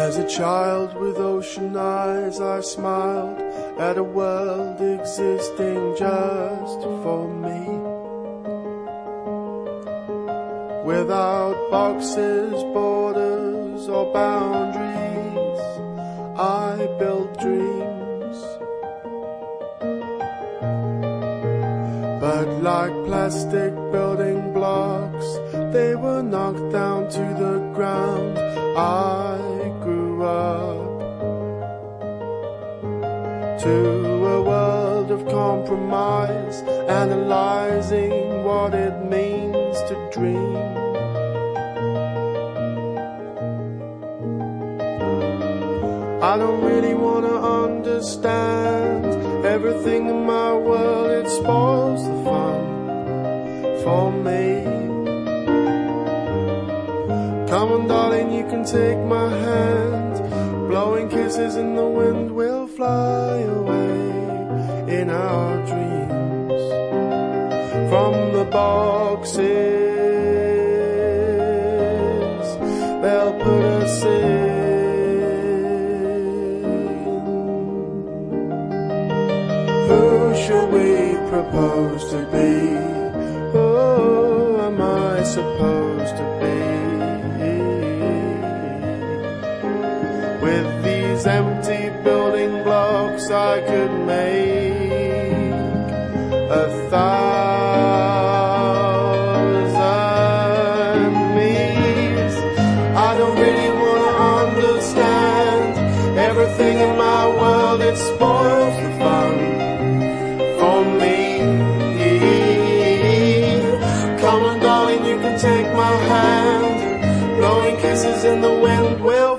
As a child with ocean eyes, I smiled at a world existing just for me. Without boxes, borders, or boundaries, I built dreams. But like plastic building blocks, they were knocked down to the ground. I up to a world of compromise, analyzing what it means to dream. I don't really wanna understand everything On, darling, you can take my hand. Blowing kisses in the wind, we'll fly away in our dreams from the boxes. They'll put us in. Who should we propose to be? Who am I supposed to I could make a thousand me's. I don't really wanna understand everything in my world. It spoils the fun for me. Come on, darling, you can take my hand. Blowing kisses in the wind, we'll